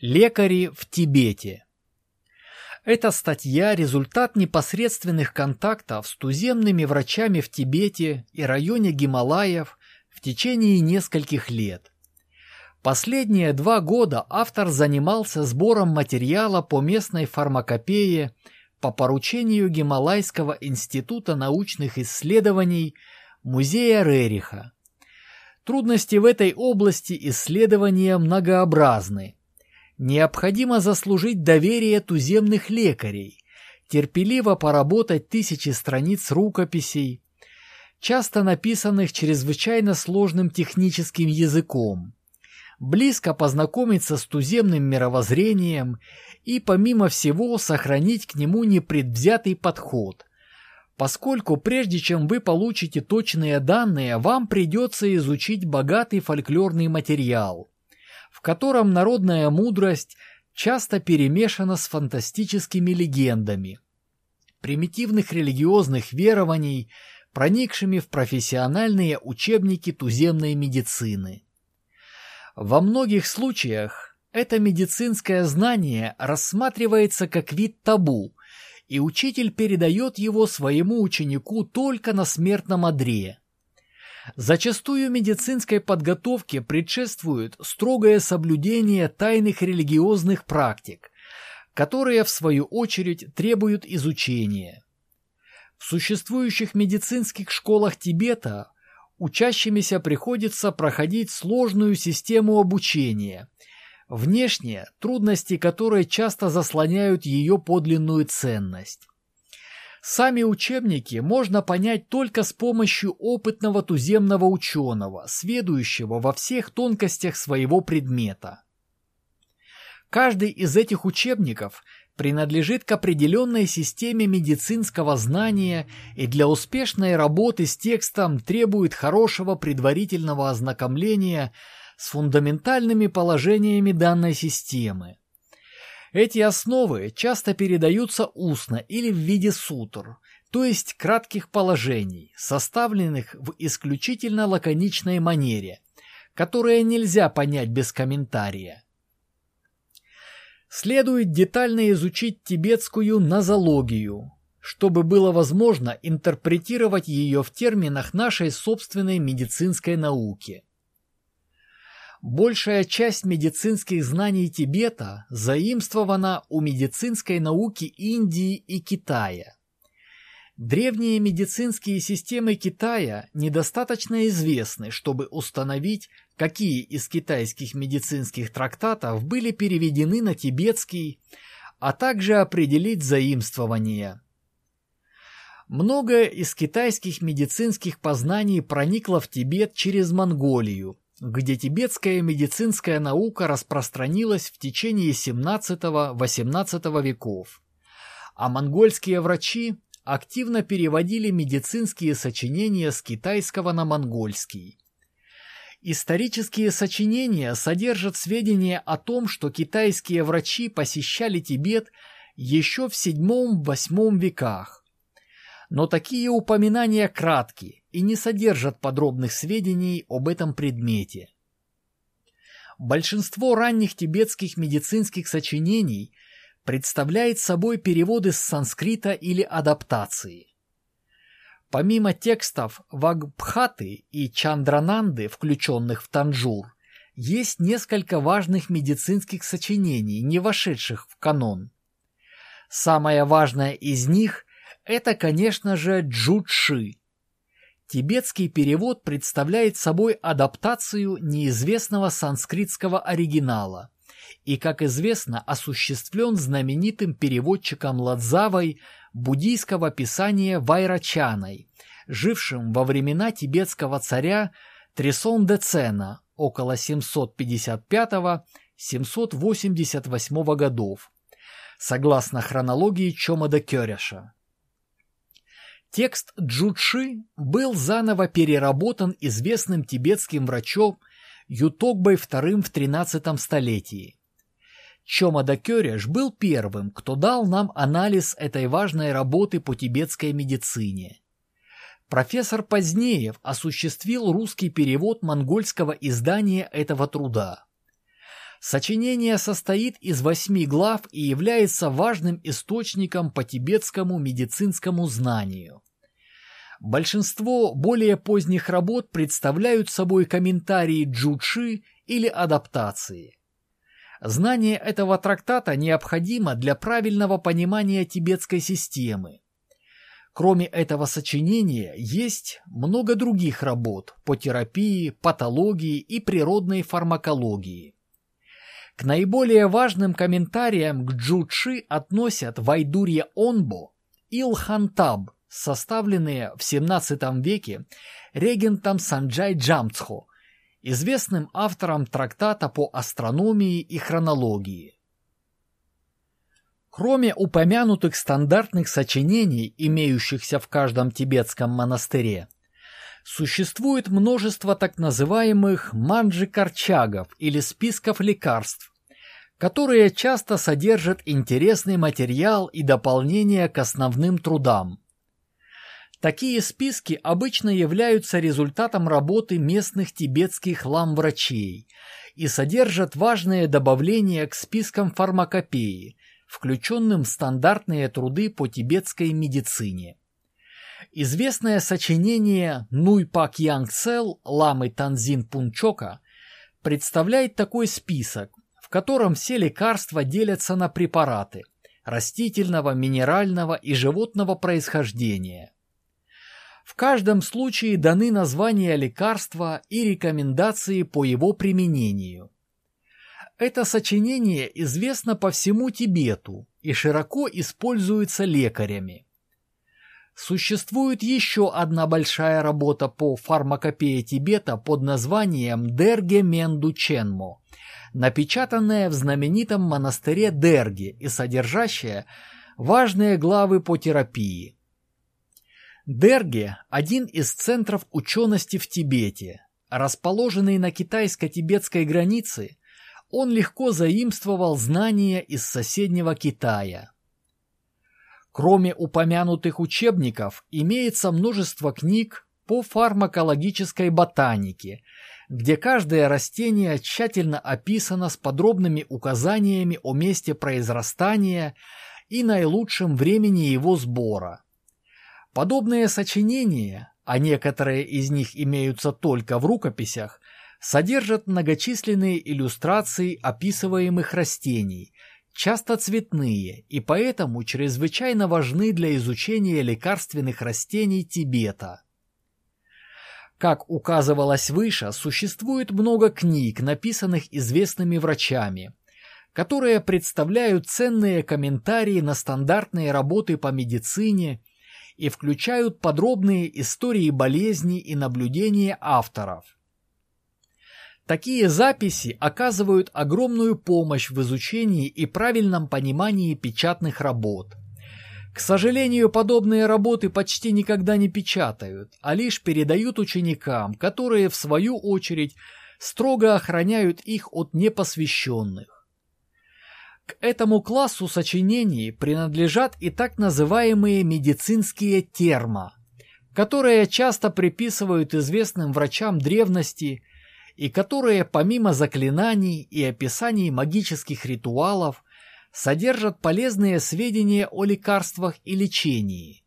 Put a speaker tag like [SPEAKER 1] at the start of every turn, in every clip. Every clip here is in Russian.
[SPEAKER 1] Лекари в Тибете. Эта статья – результат непосредственных контактов с туземными врачами в Тибете и районе Гималаев в течение нескольких лет. Последние два года автор занимался сбором материала по местной фармакопее по поручению Гималайского института научных исследований Музея Рериха. Трудности в этой области исследования многообразны – Необходимо заслужить доверие туземных лекарей, терпеливо поработать тысячи страниц рукописей, часто написанных чрезвычайно сложным техническим языком, близко познакомиться с туземным мировоззрением и, помимо всего, сохранить к нему непредвзятый подход, поскольку прежде чем вы получите точные данные, вам придется изучить богатый фольклорный материал – в котором народная мудрость часто перемешана с фантастическими легендами, примитивных религиозных верований, проникшими в профессиональные учебники туземной медицины. Во многих случаях это медицинское знание рассматривается как вид табу, и учитель передает его своему ученику только на смертном одре. Зачастую медицинской подготовке предшествует строгое соблюдение тайных религиозных практик, которые, в свою очередь, требуют изучения. В существующих медицинских школах Тибета учащимися приходится проходить сложную систему обучения, внешне трудности которой часто заслоняют ее подлинную ценность. Сами учебники можно понять только с помощью опытного туземного ученого, сведущего во всех тонкостях своего предмета. Каждый из этих учебников принадлежит к определенной системе медицинского знания и для успешной работы с текстом требует хорошего предварительного ознакомления с фундаментальными положениями данной системы. Эти основы часто передаются устно или в виде сутр, то есть кратких положений, составленных в исключительно лаконичной манере, которые нельзя понять без комментария. Следует детально изучить тибетскую нозологию, чтобы было возможно интерпретировать ее в терминах нашей собственной медицинской науки – Большая часть медицинских знаний Тибета заимствована у медицинской науки Индии и Китая. Древние медицинские системы Китая недостаточно известны, чтобы установить, какие из китайских медицинских трактатов были переведены на тибетский, а также определить заимствование. Многое из китайских медицинских познаний проникло в Тибет через Монголию, где тибетская медицинская наука распространилась в течение 17-18 веков, а монгольские врачи активно переводили медицинские сочинения с китайского на монгольский. Исторические сочинения содержат сведения о том, что китайские врачи посещали Тибет еще в VII-VIII веках. Но такие упоминания краткие и не содержат подробных сведений об этом предмете. Большинство ранних тибетских медицинских сочинений представляет собой переводы с санскрита или адаптации. Помимо текстов Вагбхаты и Чандрананды, включенных в Танжур, есть несколько важных медицинских сочинений, не вошедших в канон. Самое важное из них – это, конечно же, Джудши, Тибетский перевод представляет собой адаптацию неизвестного санскритского оригинала и, как известно, осуществлен знаменитым переводчиком Ладзавой буддийского писания Вайрачаной, жившим во времена тибетского царя Тресон Децена около 755-788 годов, согласно хронологии Чомада Кёреша. Текст Джудши был заново переработан известным тибетским врачом Ютокбой II в XIII столетии. Чомада Кёреш был первым, кто дал нам анализ этой важной работы по тибетской медицине. Профессор Позднеев осуществил русский перевод монгольского издания этого труда. Сочинение состоит из восьми глав и является важным источником по тибетскому медицинскому знанию. Большинство более поздних работ представляют собой комментарии джучи или адаптации. Знание этого трактата необходимо для правильного понимания тибетской системы. Кроме этого сочинения, есть много других работ по терапии, патологии и природной фармакологии. К наиболее важным комментариям к Джучи относят Вайдурья Онбо и Лхантаб, составленные в XVII веке регентом Санджай Джамцхо, известным автором трактата по астрономии и хронологии. Кроме упомянутых стандартных сочинений, имеющихся в каждом тибетском монастыре, существует множество так называемых манджи-корчагов или списков лекарств, которые часто содержат интересный материал и дополнение к основным трудам. Такие списки обычно являются результатом работы местных тибетских лам-врачей и содержат важные добавления к спискам фармакопеи, включенным в стандартные труды по тибетской медицине. Известное сочинение Нуйпак Янг Цел Ламы Танзин Пунчока представляет такой список, в котором все лекарства делятся на препараты растительного, минерального и животного происхождения. В каждом случае даны названия лекарства и рекомендации по его применению. Это сочинение известно по всему Тибету и широко используется лекарями. Существует еще одна большая работа по фармакопее Тибета под названием «Дерге Менду Ченмо», напечатанная в знаменитом монастыре Дерги и содержащая важные главы по терапии. Дерги – один из центров учености в Тибете. Расположенный на китайско-тибетской границе, он легко заимствовал знания из соседнего Китая. Кроме упомянутых учебников, имеется множество книг по фармакологической ботанике – где каждое растение тщательно описано с подробными указаниями о месте произрастания и наилучшем времени его сбора. Подобные сочинения, а некоторые из них имеются только в рукописях, содержат многочисленные иллюстрации описываемых растений, часто цветные и поэтому чрезвычайно важны для изучения лекарственных растений Тибета. Как указывалось выше, существует много книг, написанных известными врачами, которые представляют ценные комментарии на стандартные работы по медицине и включают подробные истории болезней и наблюдения авторов. Такие записи оказывают огромную помощь в изучении и правильном понимании печатных работ – к сожалению, подобные работы почти никогда не печатают, а лишь передают ученикам, которые, в свою очередь, строго охраняют их от непосвященных. К этому классу сочинений принадлежат и так называемые медицинские терма, которые часто приписывают известным врачам древности и которые помимо заклинаний и описаний магических ритуалов содержат полезные сведения о лекарствах и лечении.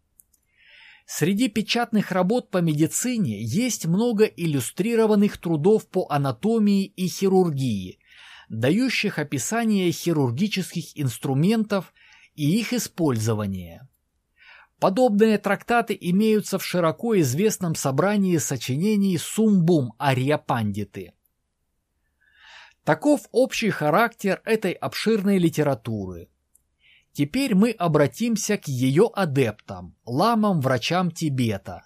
[SPEAKER 1] Среди печатных работ по медицине есть много иллюстрированных трудов по анатомии и хирургии, дающих описание хирургических инструментов и их использования. Подобные трактаты имеются в широко известном собрании сочинений Сумбум Арьяпандиты. Таков общий характер этой обширной литературы. Теперь мы обратимся к ее адептам, ламам-врачам Тибета.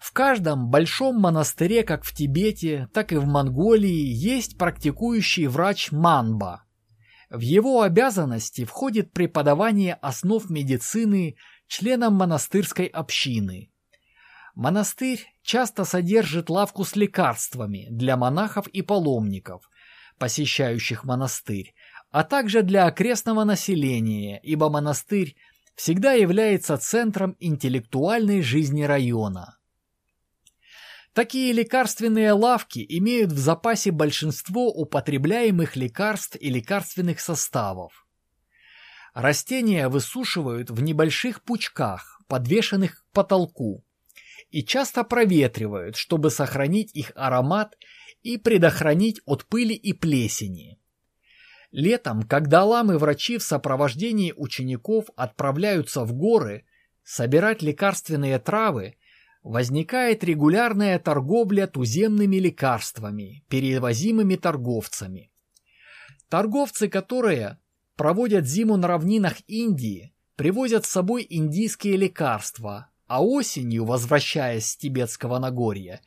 [SPEAKER 1] В каждом большом монастыре, как в Тибете, так и в Монголии, есть практикующий врач Манба. В его обязанности входит преподавание основ медицины членам монастырской общины. Монастырь часто содержит лавку с лекарствами для монахов и паломников, посещающих монастырь, а также для окрестного населения, ибо монастырь всегда является центром интеллектуальной жизни района. Такие лекарственные лавки имеют в запасе большинство употребляемых лекарств и лекарственных составов. Растения высушивают в небольших пучках, подвешенных к потолку, и часто проветривают, чтобы сохранить их аромат и предохранить от пыли и плесени. Летом, когда ламы-врачи в сопровождении учеников отправляются в горы собирать лекарственные травы, возникает регулярная торговля туземными лекарствами, перевозимыми торговцами. Торговцы, которые проводят зиму на равнинах Индии, привозят с собой индийские лекарства, а осенью, возвращаясь с Тибетского Нагорья,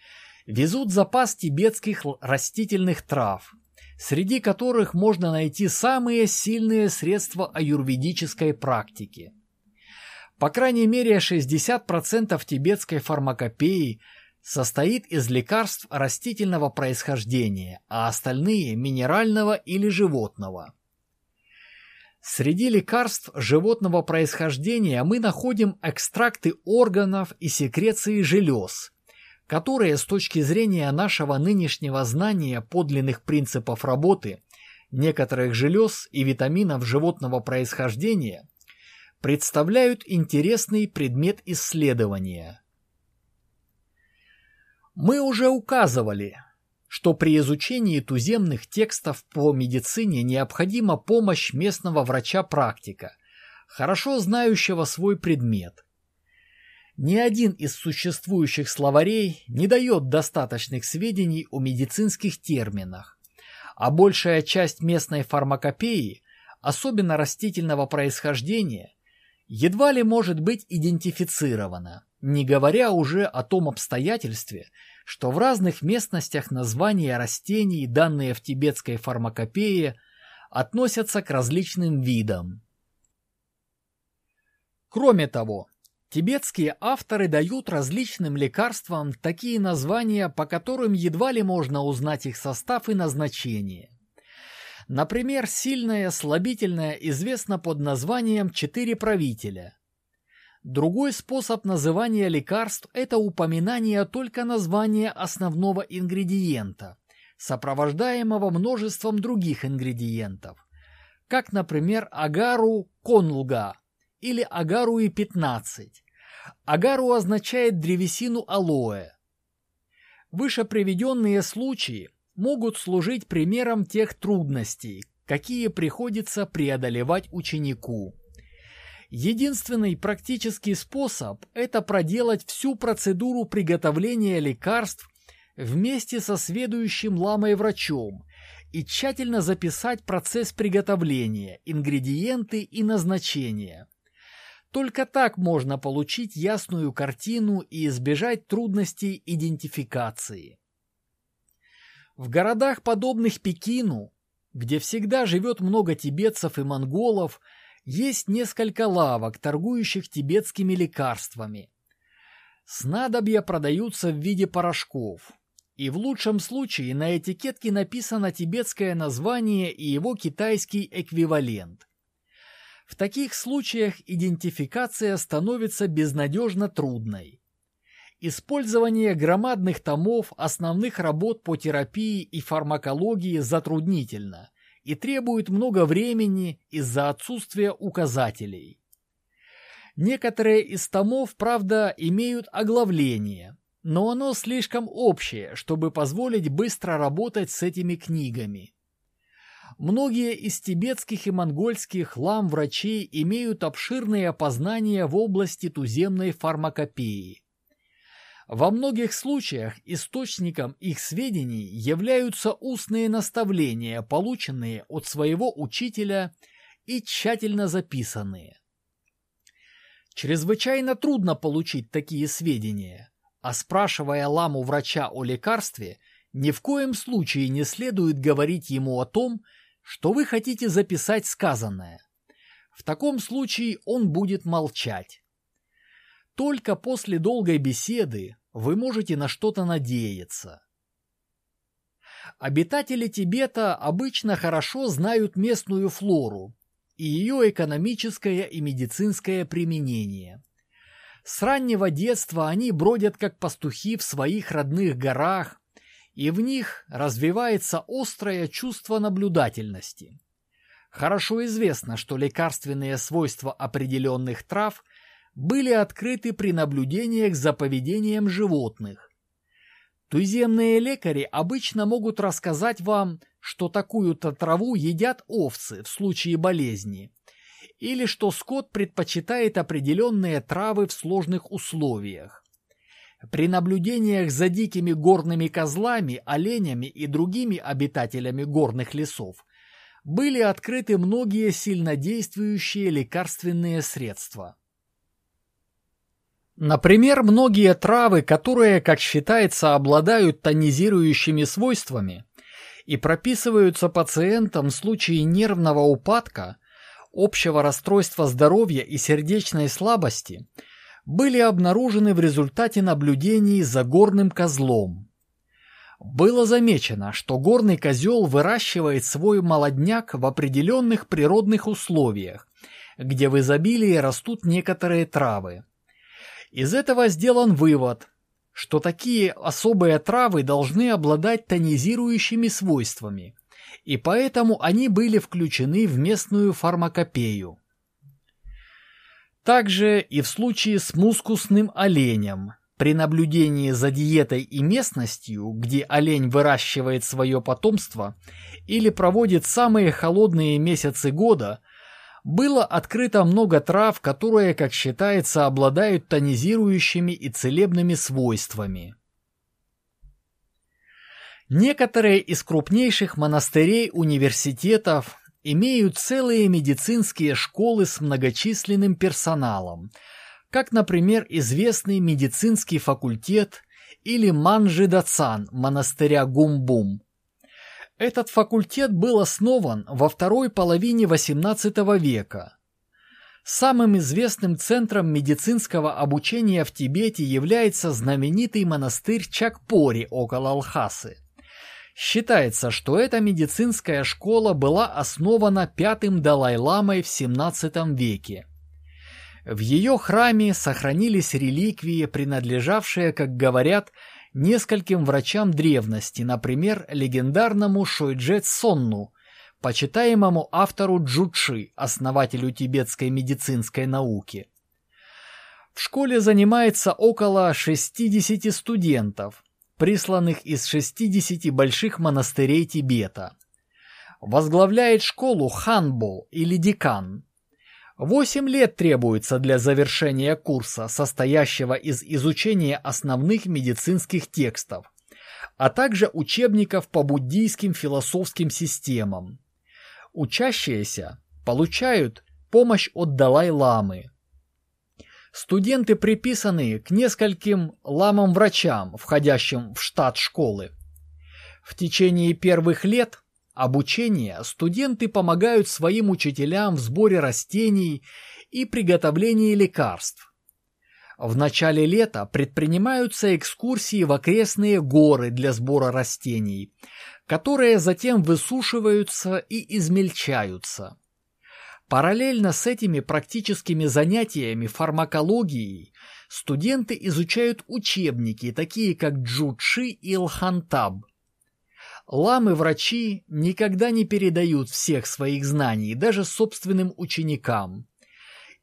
[SPEAKER 1] везут запас тибетских растительных трав, среди которых можно найти самые сильные средства аюрведической практики. По крайней мере 60% тибетской фармакопеи состоит из лекарств растительного происхождения, а остальные – минерального или животного. Среди лекарств животного происхождения мы находим экстракты органов и секреции желез, которые с точки зрения нашего нынешнего знания подлинных принципов работы некоторых желез и витаминов животного происхождения представляют интересный предмет исследования. Мы уже указывали, что при изучении туземных текстов по медицине необходима помощь местного врача-практика, хорошо знающего свой предмет. Ни один из существующих словарей не дает достаточных сведений о медицинских терминах, а большая часть местной фармакопеи, особенно растительного происхождения, едва ли может быть идентифицирована, не говоря уже о том обстоятельстве, что в разных местностях названия растений, данные в тибетской фармакопее, относятся к различным видам. Кроме того, тибетские авторы дают различным лекарствам такие названия, по которым едва ли можно узнать их состав и назначение. Например, сильное слабительное известно под названием «четыре правителя», Другой способ называния лекарств – это упоминание только названия основного ингредиента, сопровождаемого множеством других ингредиентов, как, например, агару конлга или агару и 15. Агару означает древесину алоэ. Выше приведенные случаи могут служить примером тех трудностей, какие приходится преодолевать ученику. Единственный практический способ – это проделать всю процедуру приготовления лекарств вместе со следующим ламой-врачом и тщательно записать процесс приготовления, ингредиенты и назначения. Только так можно получить ясную картину и избежать трудностей идентификации. В городах, подобных Пекину, где всегда живет много тибетцев и монголов – есть несколько лавок, торгующих тибетскими лекарствами. Снадобья продаются в виде порошков. И в лучшем случае на этикетке написано тибетское название и его китайский эквивалент. В таких случаях идентификация становится безнадежно трудной. Использование громадных томов основных работ по терапии и фармакологии затруднительно и требует много времени из-за отсутствия указателей. Некоторые из томов, правда, имеют оглавление, но оно слишком общее, чтобы позволить быстро работать с этими книгами. Многие из тибетских и монгольских лам-врачей имеют обширные познания в области туземной фармакопеи. Во многих случаях источником их сведений являются устные наставления, полученные от своего учителя и тщательно записанные. Чрезвычайно трудно получить такие сведения, а спрашивая ламу врача о лекарстве, ни в коем случае не следует говорить ему о том, что вы хотите записать сказанное. В таком случае он будет молчать. Только после долгой беседы вы можете на что-то надеяться. Обитатели Тибета обычно хорошо знают местную флору и ее экономическое и медицинское применение. С раннего детства они бродят как пастухи в своих родных горах, и в них развивается острое чувство наблюдательности. Хорошо известно, что лекарственные свойства определенных трав были открыты при наблюдениях за поведением животных. Туземные лекари обычно могут рассказать вам, что такую-то траву едят овцы в случае болезни, или что скот предпочитает определенные травы в сложных условиях. При наблюдениях за дикими горными козлами, оленями и другими обитателями горных лесов были открыты многие сильнодействующие лекарственные средства. Например, многие травы, которые, как считается, обладают тонизирующими свойствами и прописываются пациентам в случае нервного упадка, общего расстройства здоровья и сердечной слабости, были обнаружены в результате наблюдений за горным козлом. Было замечено, что горный козел выращивает свой молодняк в определенных природных условиях, где в изобилии растут некоторые травы. Из этого сделан вывод, что такие особые травы должны обладать тонизирующими свойствами, и поэтому они были включены в местную фармакопею. Также и в случае с мускусным оленем – при наблюдении за диетой и местностью, где олень выращивает свое потомство или проводит самые холодные месяцы года, было открыто много трав, которые, как считается, обладают тонизирующими и целебными свойствами. Некоторые из крупнейших монастырей университетов имеют целые медицинские школы с многочисленным персоналом – как, например, известный медицинский факультет или Манжидацан монастыря Гумбум. Этот факультет был основан во второй половине XVIII века. Самым известным центром медицинского обучения в Тибете является знаменитый монастырь Чакпори около Алхасы. Считается, что эта медицинская школа была основана пятым Далай-ламой в XVII веке. В ее храме сохранились реликвии, принадлежавшие, как говорят, нескольким врачам древности, например, легендарному Шойдже Сонну, почитаемому автору Джучи, основателю тибетской медицинской науки. В школе занимается около 60 студентов, присланных из 60 больших монастырей Тибета. Возглавляет школу ханбо или декан. Восемь лет требуется для завершения курса, состоящего из изучения основных медицинских текстов, а также учебников по буддийским философским системам. Учащиеся получают помощь от Далай-ламы. Студенты приписаны к нескольким ламам-врачам, входящим в штат школы. В течение первых лет Обучение студенты помогают своим учителям в сборе растений и приготовлении лекарств. В начале лета предпринимаются экскурсии в окрестные горы для сбора растений, которые затем высушиваются и измельчаются. Параллельно с этими практическими занятиями фармакологией студенты изучают учебники, такие как Джучи и Илхантаб – Ламы-врачи никогда не передают всех своих знаний даже собственным ученикам.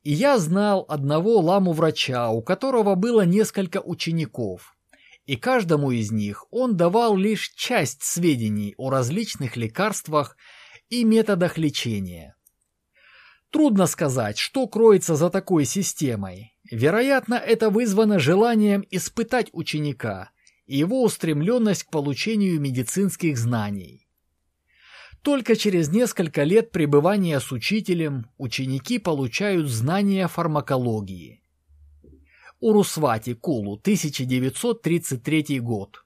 [SPEAKER 1] И я знал одного ламу-врача, у которого было несколько учеников. И каждому из них он давал лишь часть сведений о различных лекарствах и методах лечения. Трудно сказать, что кроется за такой системой. Вероятно, это вызвано желанием испытать ученика – и его устремленность к получению медицинских знаний. Только через несколько лет пребывания с учителем ученики получают знания фармакологии. Урусвати Кулу, 1933 год.